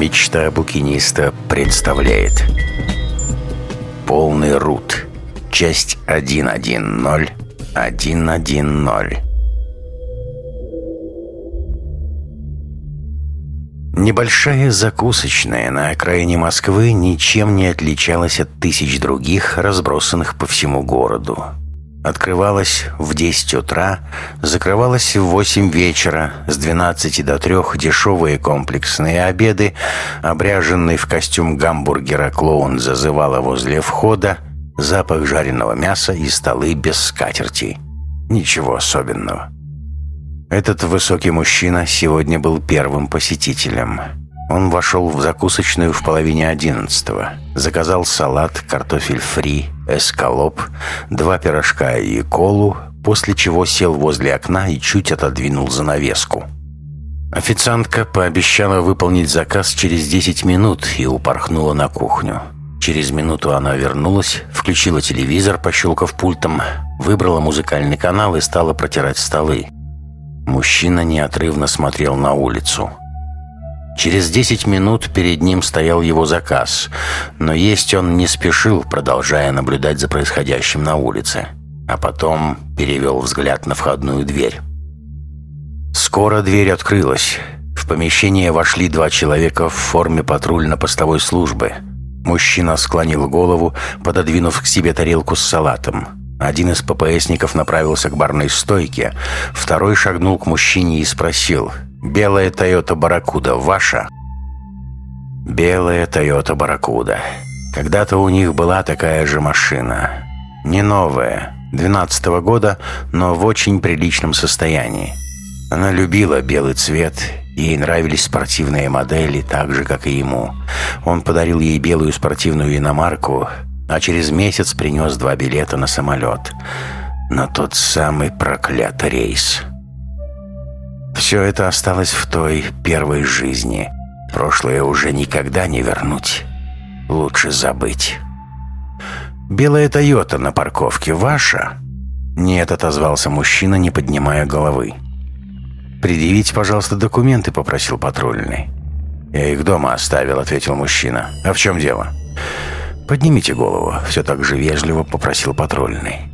Мечта букиниста представляет. Полный рут. Часть 1.1.0 1.1.0 Небольшая закусочная на окраине Москвы ничем не отличалась от тысяч других, разбросанных по всему городу. Открывалась в 10 утра, закрывалась в 8 вечера, с 12 до 3 дешевые комплексные обеды, обряженный в костюм гамбургера клоун зазывала возле входа, запах жареного мяса и столы без скатерти. Ничего особенного. Этот высокий мужчина сегодня был первым посетителем. Он вошел в закусочную в половине одиннадцатого. Заказал салат, картофель фри, эскалоп, два пирожка и колу, после чего сел возле окна и чуть отодвинул занавеску. Официантка пообещала выполнить заказ через 10 минут и упорхнула на кухню. Через минуту она вернулась, включила телевизор, пощелкав пультом, выбрала музыкальный канал и стала протирать столы. Мужчина неотрывно смотрел на улицу. Через десять минут перед ним стоял его заказ, но есть он не спешил, продолжая наблюдать за происходящим на улице, а потом перевел взгляд на входную дверь. Скоро дверь открылась. В помещение вошли два человека в форме патрульно-постовой службы. Мужчина склонил голову, пододвинув к себе тарелку с салатом. Один из ППСников направился к барной стойке, второй шагнул к мужчине и спросил – Белая Тойота Барракуда ваша? Белая Тойота Барракуда. Когда-то у них была такая же машина. Не новая, 12 -го года, но в очень приличном состоянии. Она любила белый цвет, ей нравились спортивные модели, так же, как и ему. Он подарил ей белую спортивную иномарку, а через месяц принес два билета на самолет. На тот самый проклятый рейс. Все это осталось в той первой жизни. Прошлое уже никогда не вернуть. Лучше забыть. «Белая Тойота на парковке ваша?» «Нет», — отозвался мужчина, не поднимая головы. «Предъявите, пожалуйста, документы», — попросил патрульный. «Я их дома оставил», — ответил мужчина. «А в чем дело?» «Поднимите голову», — все так же вежливо попросил патрульный.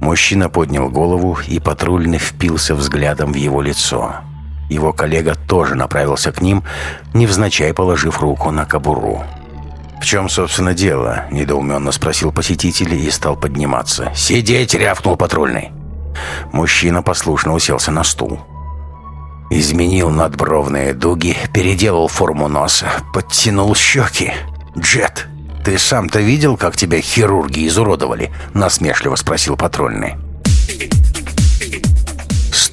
Мужчина поднял голову, и патрульный впился взглядом в его лицо. Его коллега тоже направился к ним, невзначай положив руку на кобуру. «В чем, собственно, дело?» – недоуменно спросил посетитель и стал подниматься. «Сидеть!» – рявкнул патрульный. Мужчина послушно уселся на стул. Изменил надбровные дуги, переделал форму носа, подтянул щеки. «Джет!» «Ты сам-то видел, как тебя хирурги изуродовали?» — насмешливо спросил патрульный.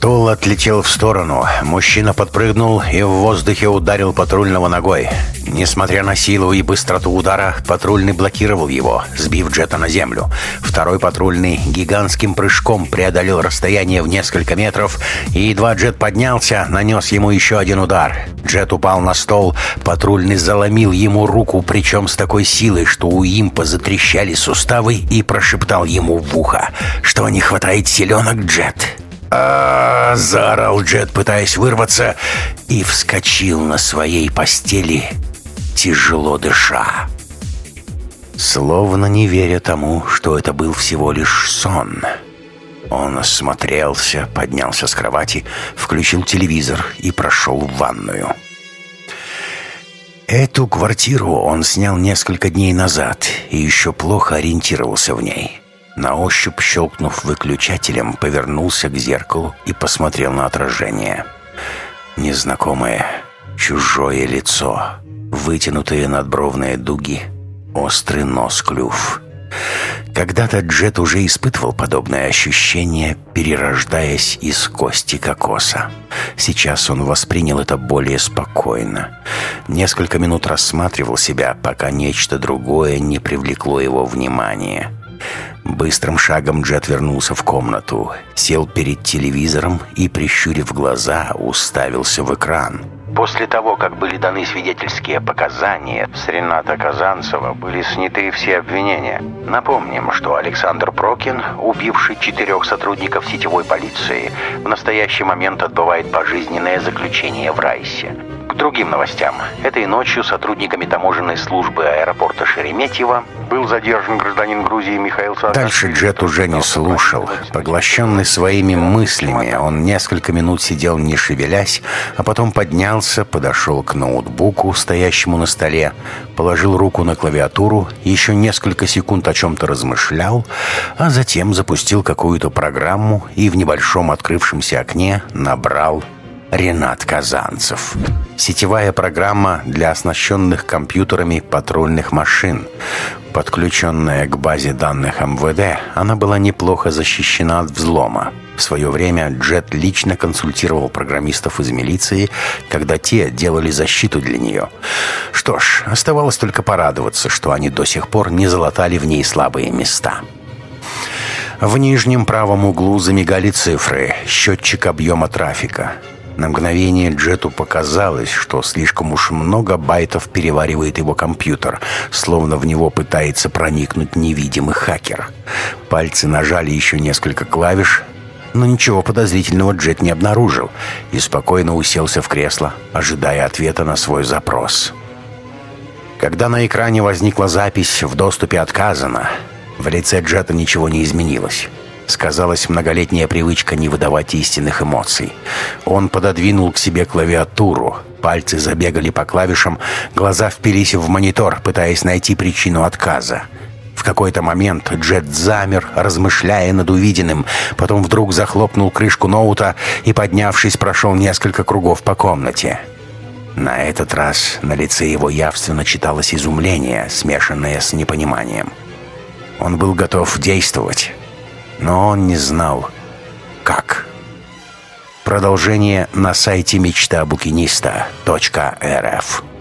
Стол отлетел в сторону. Мужчина подпрыгнул и в воздухе ударил патрульного ногой. Несмотря на силу и быстроту удара, патрульный блокировал его, сбив джета на землю. Второй патрульный гигантским прыжком преодолел расстояние в несколько метров, и едва джет поднялся, нанес ему еще один удар. Джет упал на стол, патрульный заломил ему руку, причем с такой силой, что у импа затрещали суставы, и прошептал ему в ухо, что не хватает селенок, Джет а заорал Джет, пытаясь вырваться, и вскочил на своей постели, тяжело дыша. Словно не веря тому, что это был всего лишь сон. Он осмотрелся, поднялся с кровати, включил телевизор и прошел в ванную. Эту квартиру он снял несколько дней назад и еще плохо ориентировался в ней. На ощупь щелкнув выключателем, повернулся к зеркалу и посмотрел на отражение. Незнакомое, чужое лицо, вытянутые надбровные дуги, острый нос-клюв. Когда-то Джет уже испытывал подобное ощущение, перерождаясь из кости кокоса. Сейчас он воспринял это более спокойно. Несколько минут рассматривал себя, пока нечто другое не привлекло его внимание. Быстрым шагом Джет вернулся в комнату, сел перед телевизором и, прищурив глаза, уставился в экран. После того, как были даны свидетельские показания, с Рената Казанцева были сняты все обвинения. Напомним, что Александр Прокин, убивший четырех сотрудников сетевой полиции, в настоящий момент отбывает пожизненное заключение в Райсе. Другим новостям. Этой ночью сотрудниками таможенной службы аэропорта Шереметьево был задержан гражданин Грузии Михаил Саакашвили. Дальше Джет уже не слушал. Поглощенный своими мыслями, он несколько минут сидел не шевелясь, а потом поднялся, подошел к ноутбуку, стоящему на столе, положил руку на клавиатуру, еще несколько секунд о чем-то размышлял, а затем запустил какую-то программу и в небольшом открывшемся окне набрал Ренат Казанцев. Сетевая программа для оснащенных компьютерами патрульных машин. Подключенная к базе данных МВД, она была неплохо защищена от взлома. В свое время Джет лично консультировал программистов из милиции, когда те делали защиту для нее. Что ж, оставалось только порадоваться, что они до сих пор не залатали в ней слабые места. В нижнем правом углу замигали цифры, счетчик объема трафика. На мгновение Джету показалось, что слишком уж много байтов переваривает его компьютер, словно в него пытается проникнуть невидимый хакер. Пальцы нажали еще несколько клавиш, но ничего подозрительного Джет не обнаружил и спокойно уселся в кресло, ожидая ответа на свой запрос. Когда на экране возникла запись «В доступе отказано», в лице Джета ничего не изменилось сказалась многолетняя привычка не выдавать истинных эмоций. Он пододвинул к себе клавиатуру. Пальцы забегали по клавишам, глаза впились в монитор, пытаясь найти причину отказа. В какой-то момент Джет замер, размышляя над увиденным, потом вдруг захлопнул крышку ноута и, поднявшись, прошел несколько кругов по комнате. На этот раз на лице его явственно читалось изумление, смешанное с непониманием. Он был готов действовать но он не знал, как. Продолжение на сайте мечтабукиниста.рф